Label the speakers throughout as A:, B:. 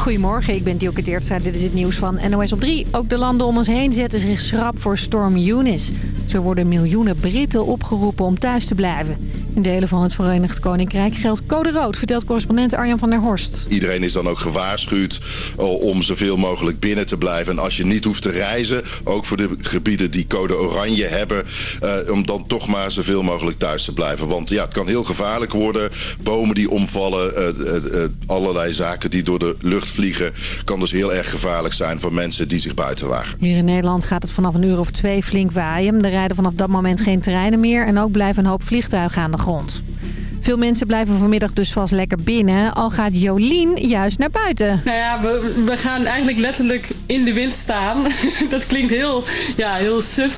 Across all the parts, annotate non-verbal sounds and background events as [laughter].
A: Goedemorgen, ik ben Dielke Teertstra. Dit is het nieuws van NOS op 3. Ook de landen om ons heen zetten zich schrap voor storm Eunice. Zo worden miljoenen Britten opgeroepen om thuis te blijven. In delen van het Verenigd Koninkrijk geldt code rood, vertelt correspondent Arjan van der Horst.
B: Iedereen is dan ook gewaarschuwd eh, om zoveel mogelijk binnen te blijven. En als je niet hoeft te reizen, ook voor de gebieden die code oranje hebben... Uh, om dan toch maar zoveel mogelijk thuis te blijven. Want ja, het kan heel gevaarlijk worden. Bomen die omvallen, uh, allerlei zaken die door de lucht vliegen... kan dus heel erg gevaarlijk zijn voor mensen die zich buiten wagen.
A: Hier in Nederland gaat het vanaf een uur of twee flink waaien. Er rijden vanaf dat moment geen treinen meer en ook blijven een hoop vliegtuigen aan de grond. Veel mensen blijven vanmiddag dus vast lekker binnen. Al gaat Jolien juist naar buiten.
C: Nou ja, we, we gaan eigenlijk letterlijk in de wind staan. [laughs] Dat klinkt heel, ja, heel suf.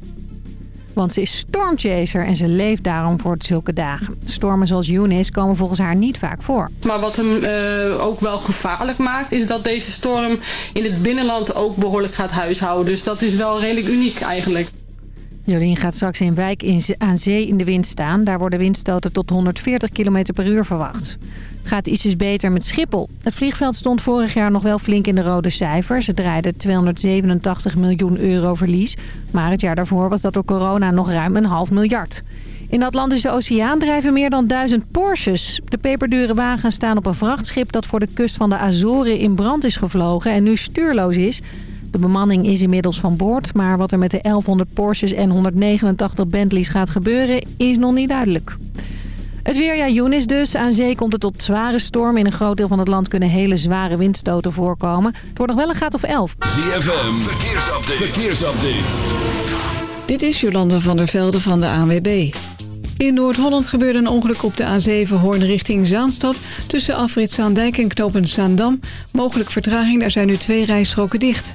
A: Want ze is stormchaser en ze leeft daarom voor zulke dagen. Stormen zoals Eunice komen volgens haar niet vaak voor.
C: Maar wat hem uh, ook wel gevaarlijk maakt... is dat deze storm in het binnenland ook behoorlijk gaat huishouden. Dus dat is wel redelijk uniek eigenlijk.
A: Jolien gaat straks in Wijk in, aan zee in de wind staan. Daar worden windstoten tot 140 km per uur verwacht. Gaat ietsjes beter met Schiphol. Het vliegveld stond vorig jaar nog wel flink in de rode cijfers. Het draaide 287 miljoen euro verlies. Maar het jaar daarvoor was dat door corona nog ruim een half miljard. In de Atlantische Oceaan drijven meer dan duizend Porsches. De peperdure wagens staan op een vrachtschip dat voor de kust van de Azoren in brand is gevlogen en nu stuurloos is. De bemanning is inmiddels van boord, maar wat er met de 1100 Porsches en 189 Bentleys gaat gebeuren is nog niet duidelijk. Het weer, ja, Younis dus. Aan zee komt het tot zware storm. In een groot deel van het land kunnen hele zware windstoten voorkomen. Het wordt nog wel een graad of 11.
D: ZFM, verkeersupdate. verkeersupdate.
E: Dit is Jolanda van der Velde van de ANWB. In Noord-Holland gebeurde een ongeluk op de A7 Hoorn richting Zaanstad... tussen afrit Zaandijk en knooppunt Zaandam. Mogelijk vertraging, daar zijn nu twee rijstroken dicht.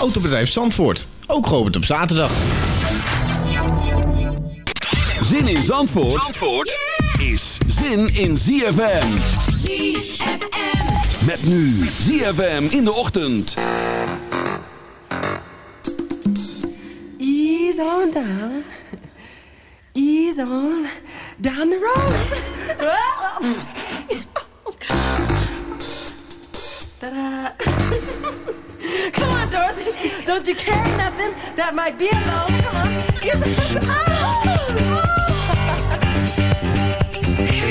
F: Autobedrijf Zandvoort, ook geopend op zaterdag.
D: Zin in Zandvoort, Zandvoort is zin in ZFM.
G: ZFM.
D: Met nu ZFM in de ochtend.
H: Ease on down. Ease on down the road. [laughs] Ta-da. [laughs] Come on, Dorothy. Don't you care nothing that might be alone. Come on. On. Oh, oh.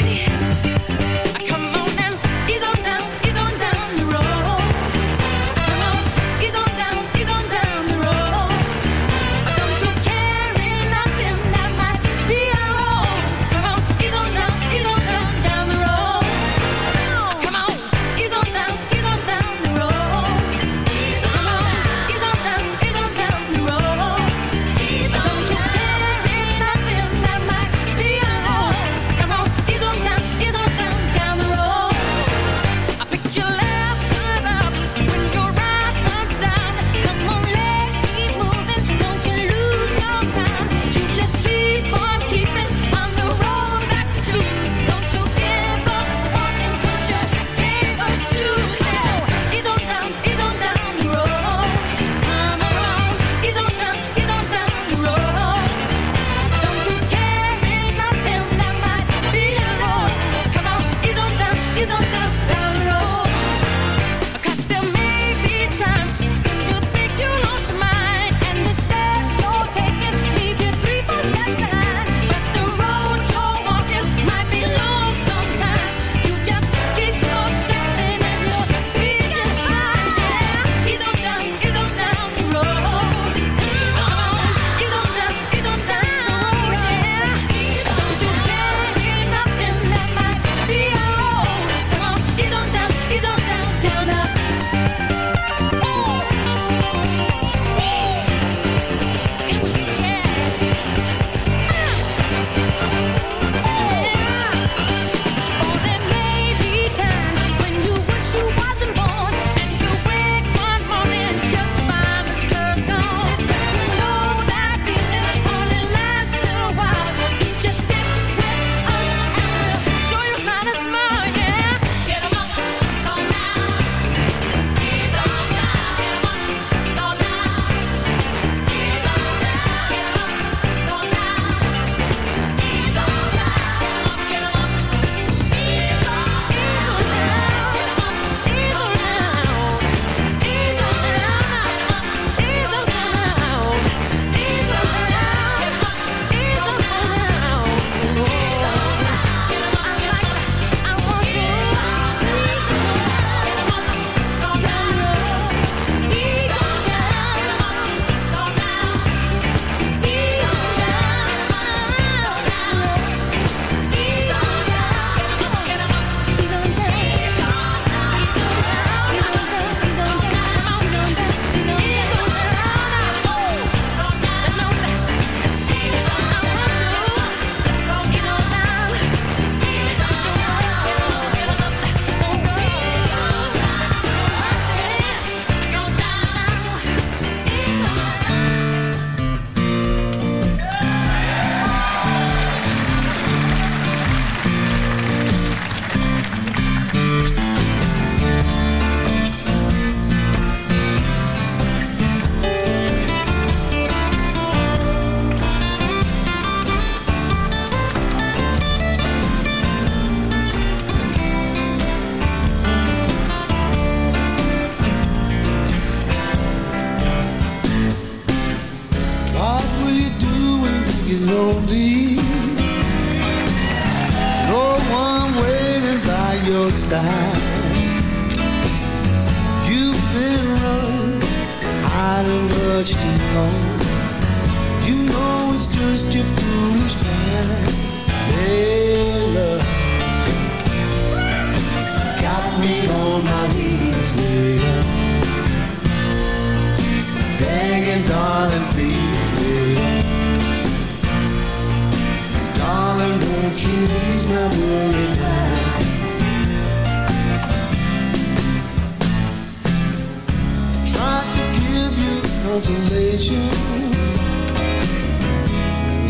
I: consolation.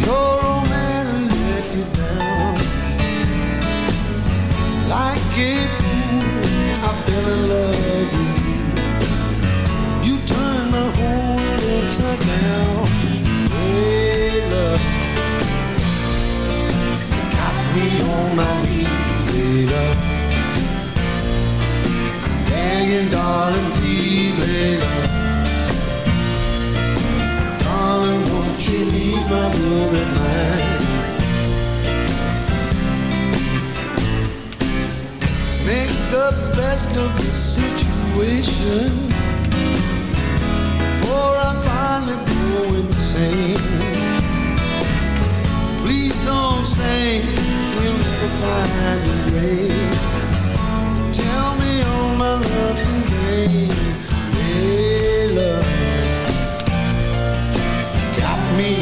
I: Your old let you down. Like I fell in love with you. You turned my whole world upside down. Hey, love. Got me on my knees, hey, love. Begging, darling. Make the best of the situation, for I finally go insane. Please don't say we'll never find. Tell me all my love today, me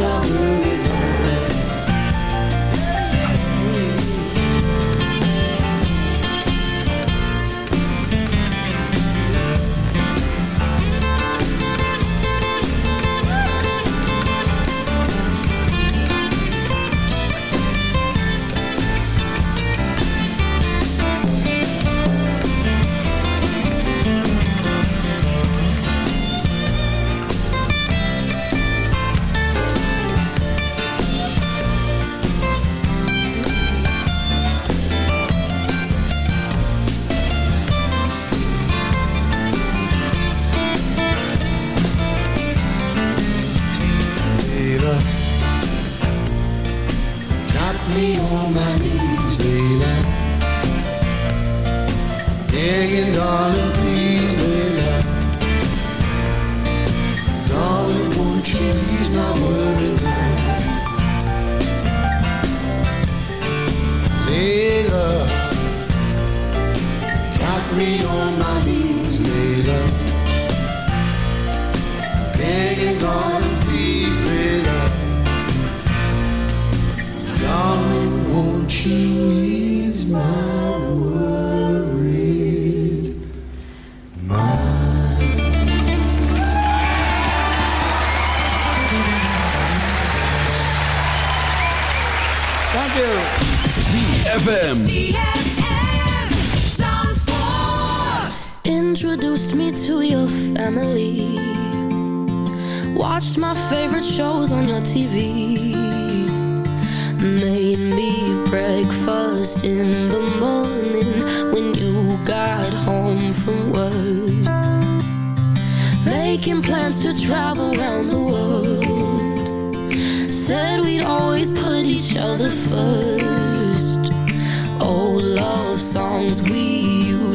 I: on
J: the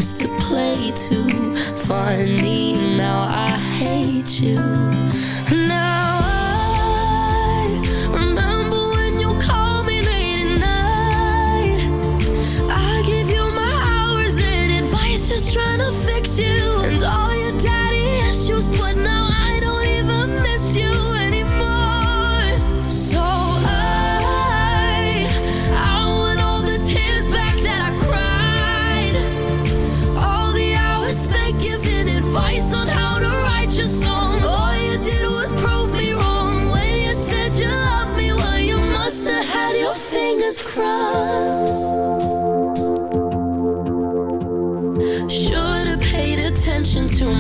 J: used to play to. Funny, now I hate you.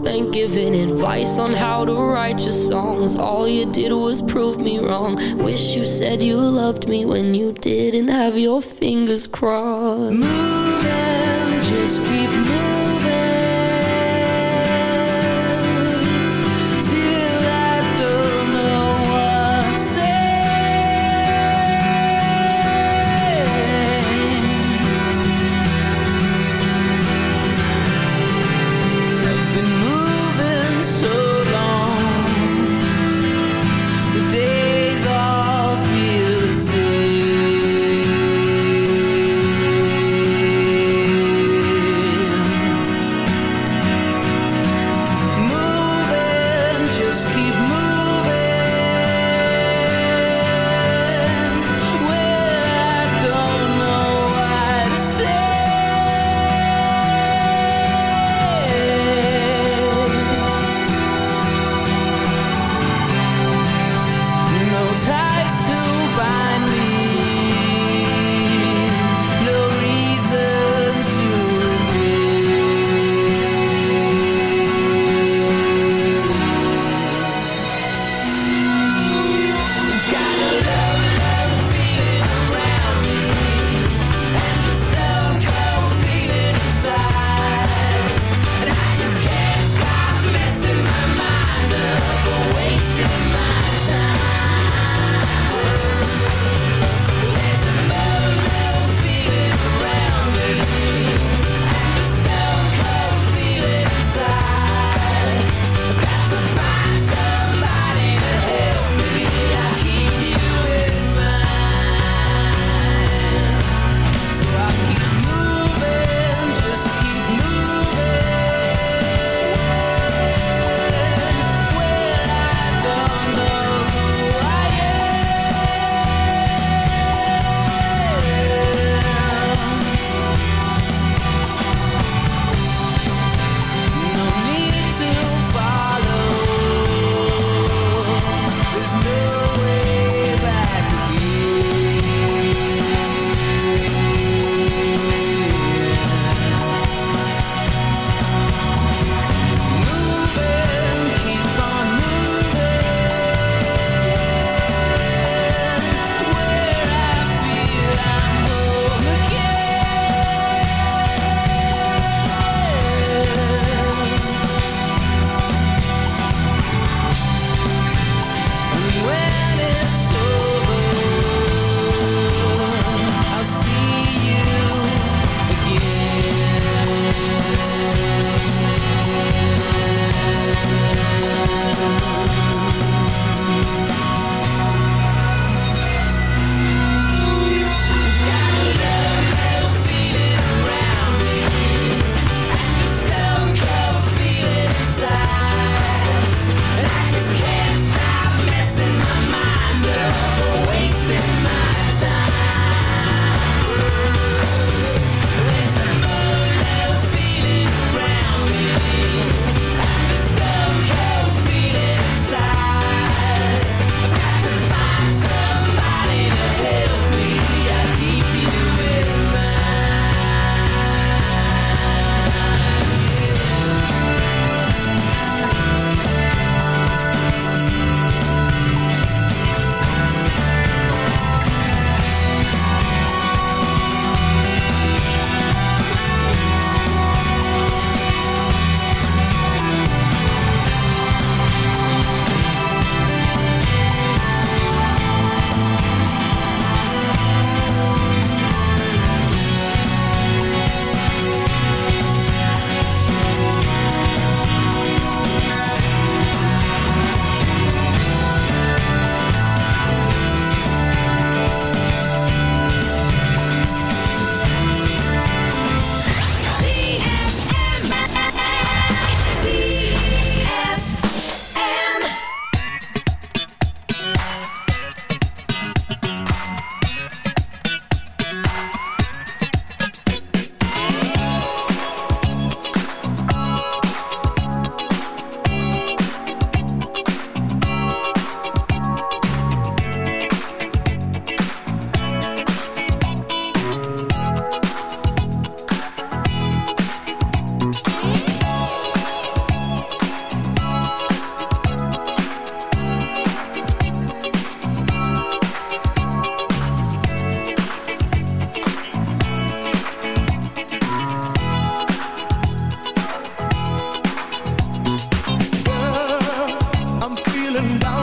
J: spent giving advice on how to write your songs. All you did was prove me wrong. Wish you said you loved me when you didn't have your fingers crossed. Moving, just keep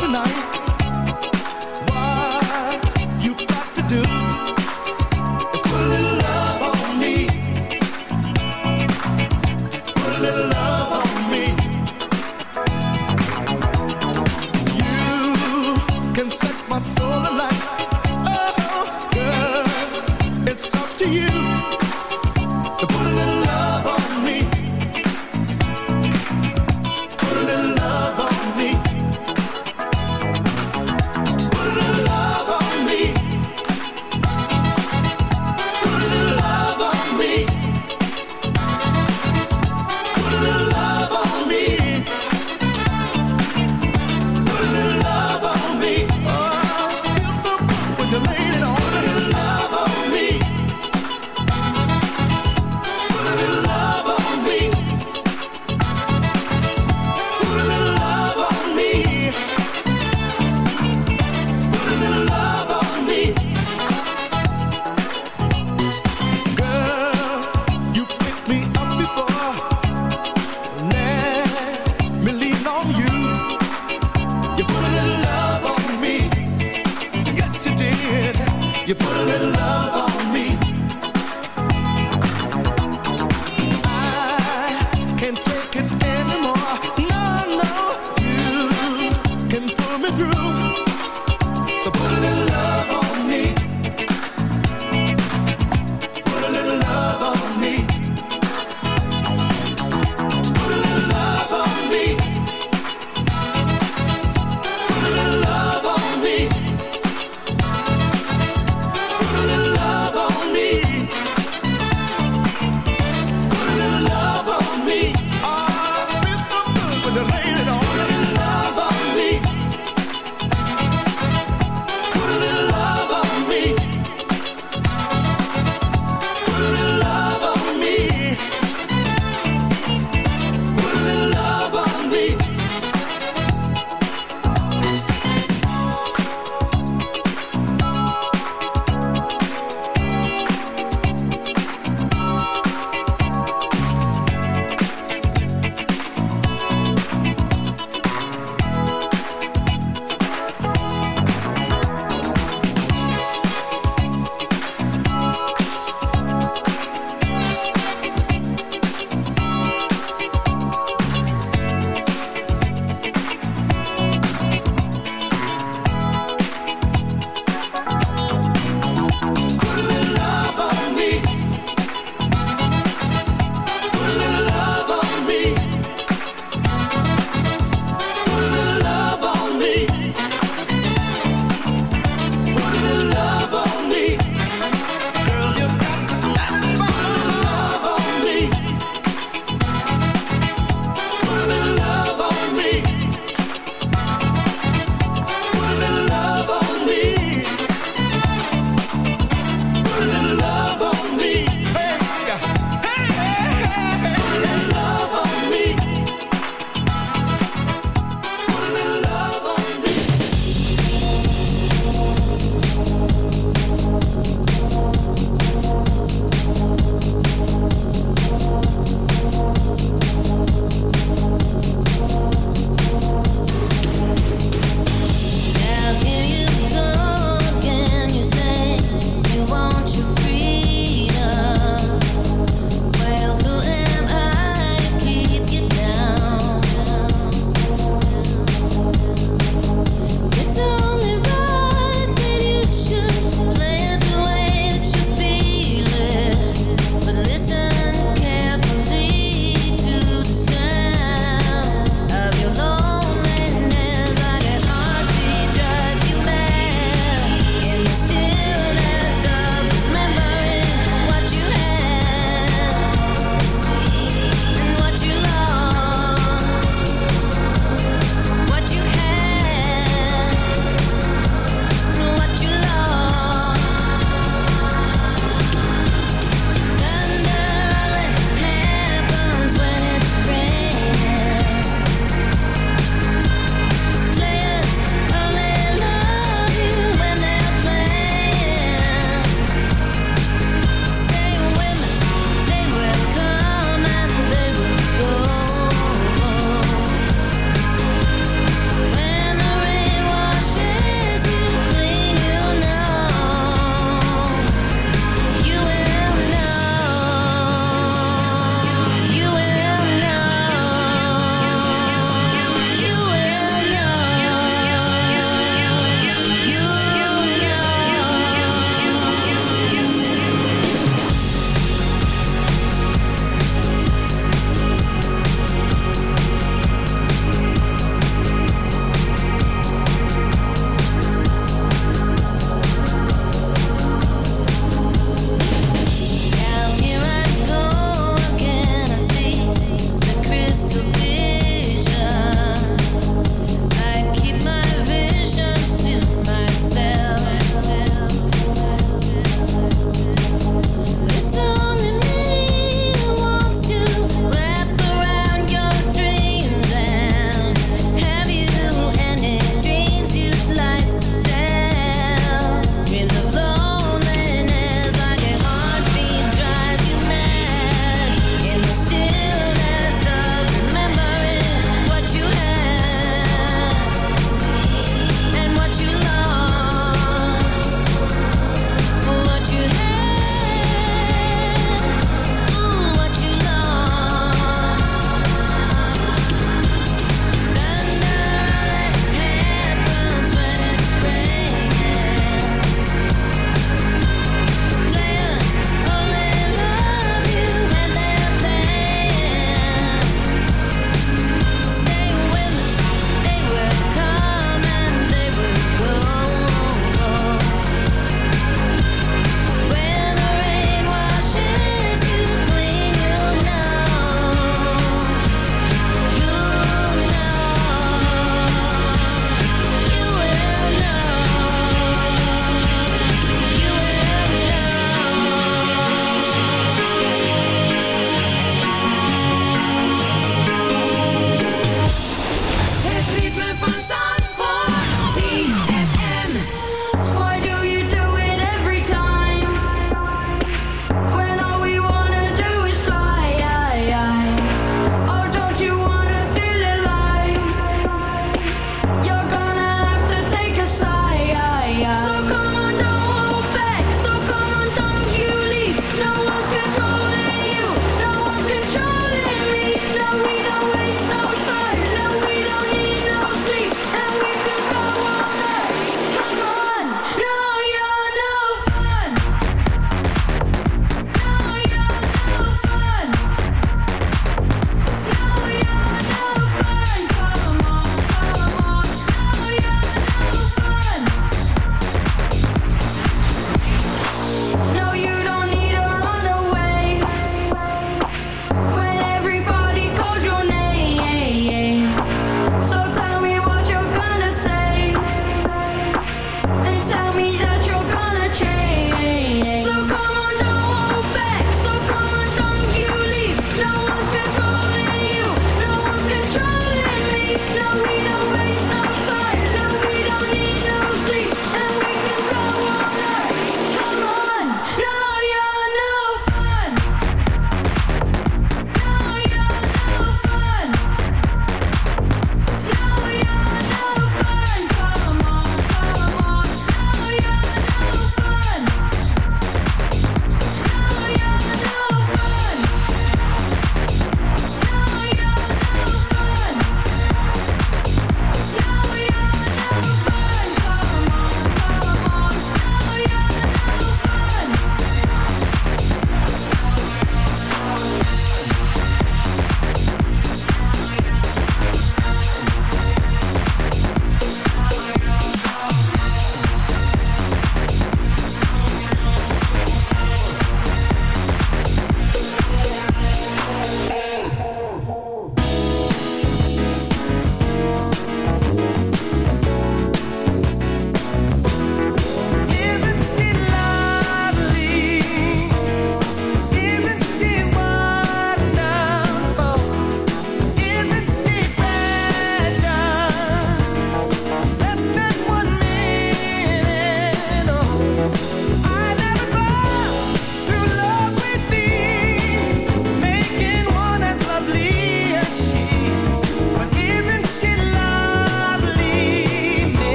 G: tonight.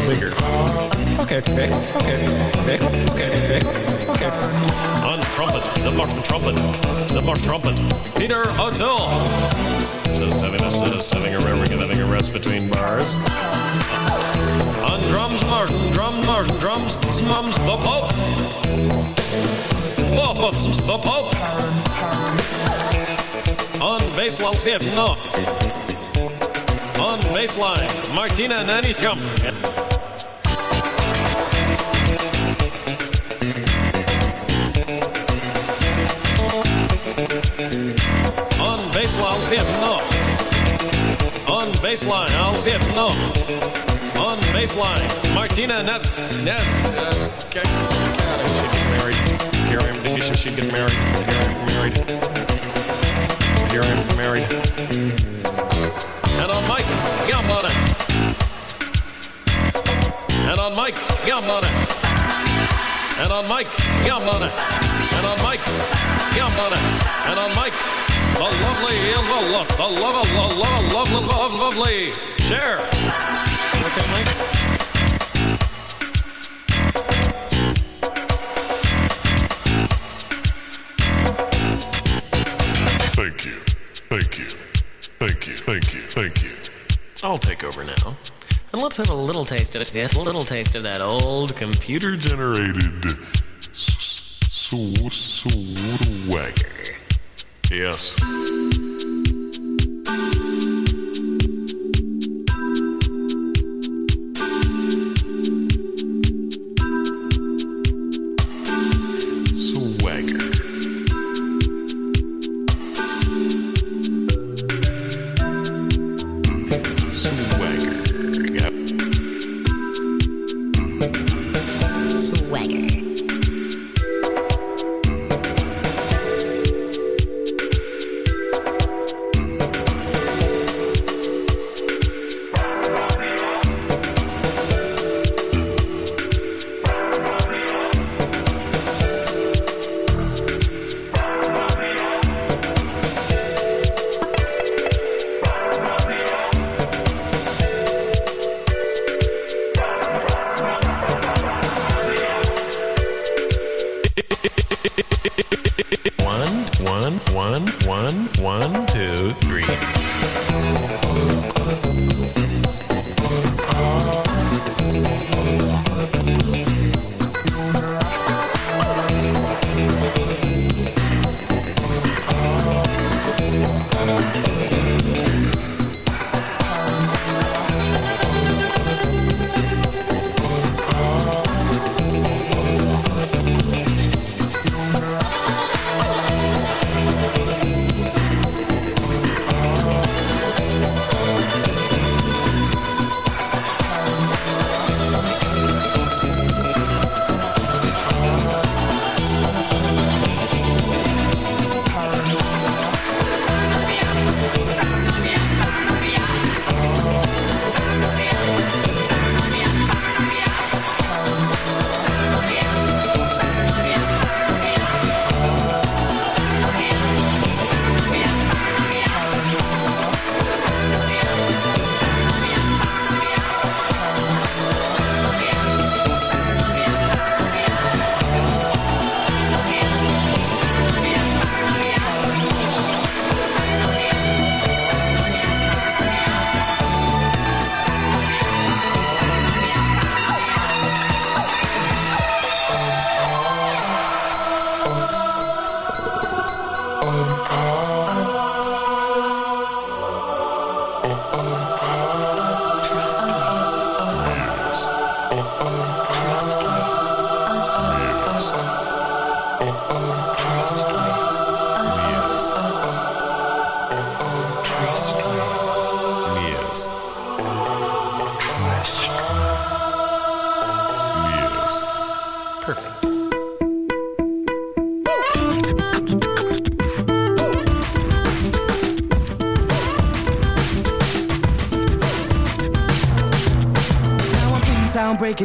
K: bigger? Okay, okay, okay, okay, okay, okay, okay.
L: On trumpet, the Martin trumpet, the Martin trumpet, Peter O'Toole. Just having a just having a having a rest between bars. On drums, Martin, drum, Martin, drums, mums, the Pope. Oh, the Pope. On bass, Lalsiev, no. On bass baseline. Martina Nani's coming. On baseline, zip, no. On baseline, I'll zip, no. On baseline, Martina Nev. Nev. Uh, okay. I should get married. Here I am, married. Here I am married. Here I am married. On Mike Gambona. And on Mike Gambona. And on Mike Gambona. And on Mike Gambona. And on Mike. The lovely, the love, the love, the love, love, love, love, lovely. Share. Okay, Mike.
K: I'll take over now. And let's have a little taste of it. Yes, a little taste of that old computer
M: Generated swagger.
L: Yes.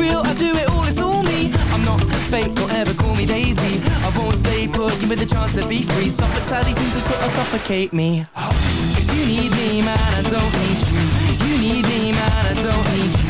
N: Real, I do it all, it's all me. I'm not fake, don't ever call me Daisy. I won't stay put, give me the chance to be free. Sadly seems to sort of suffocate me. Cause you need me, man, I don't need you. You need me, man, I don't need. You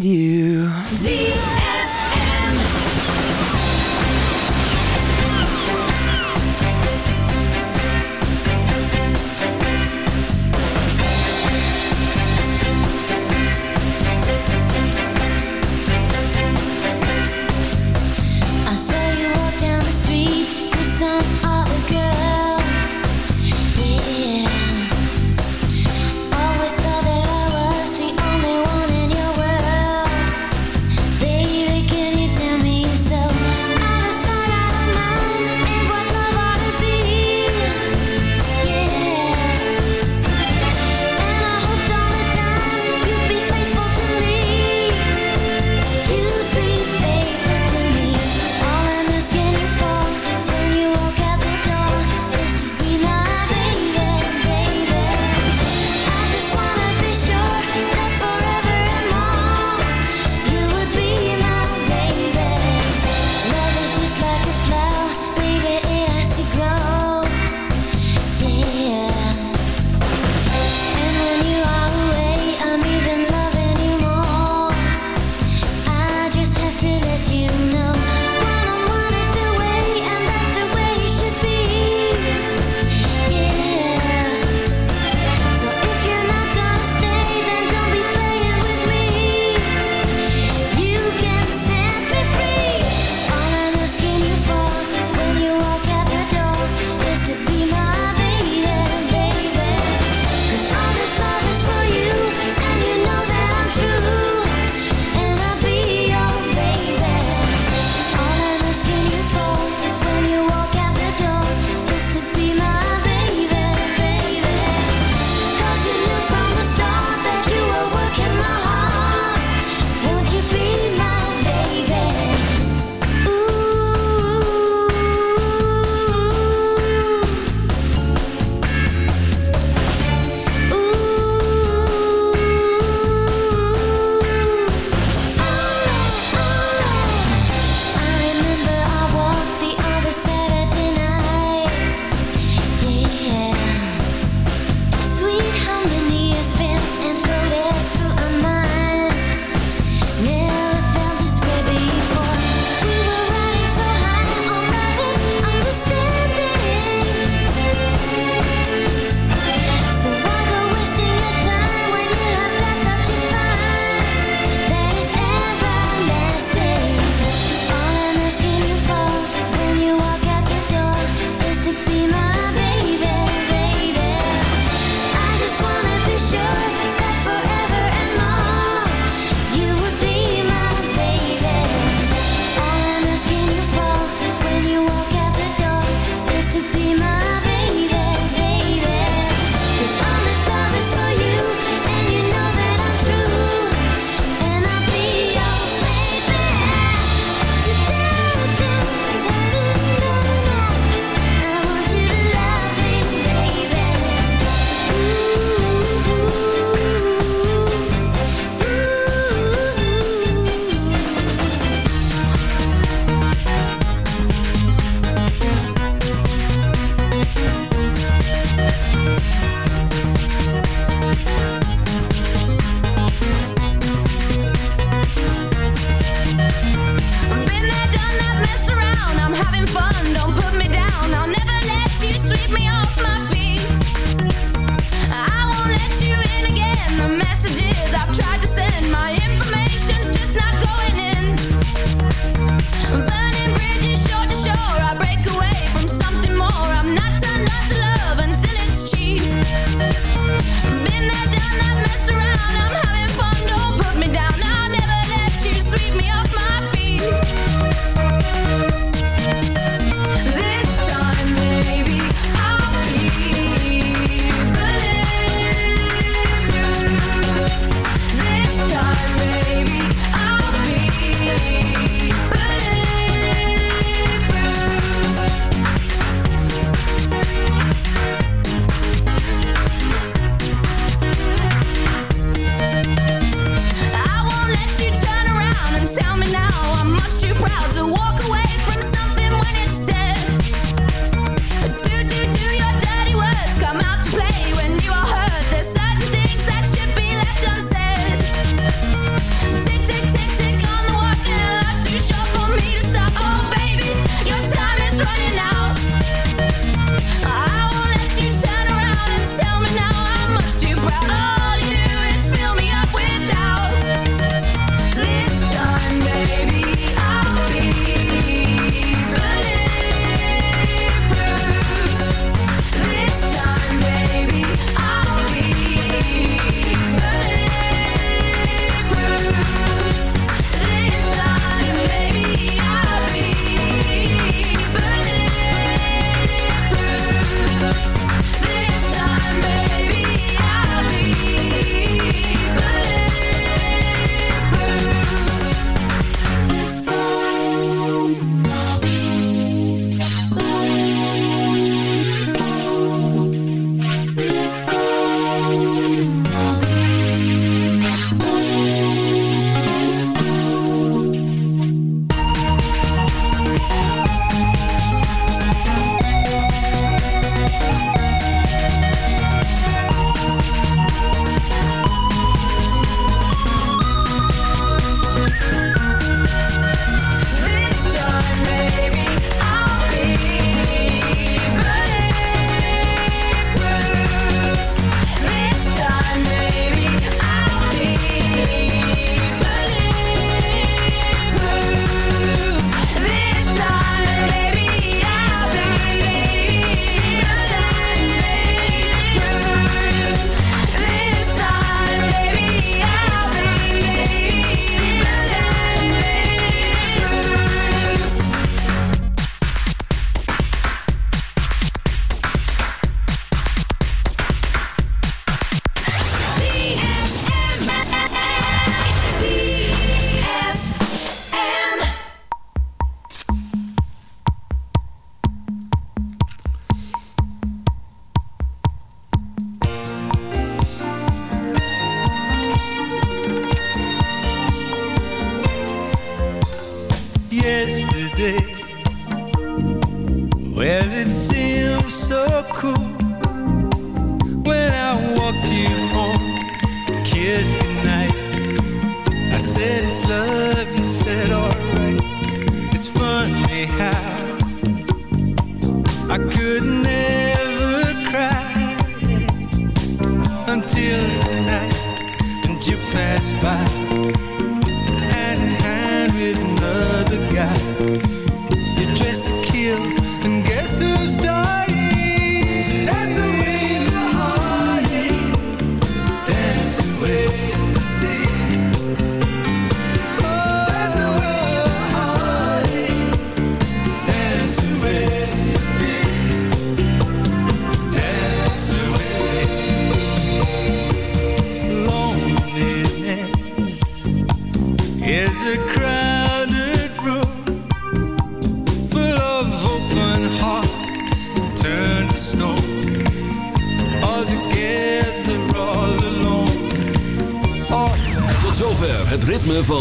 N: need you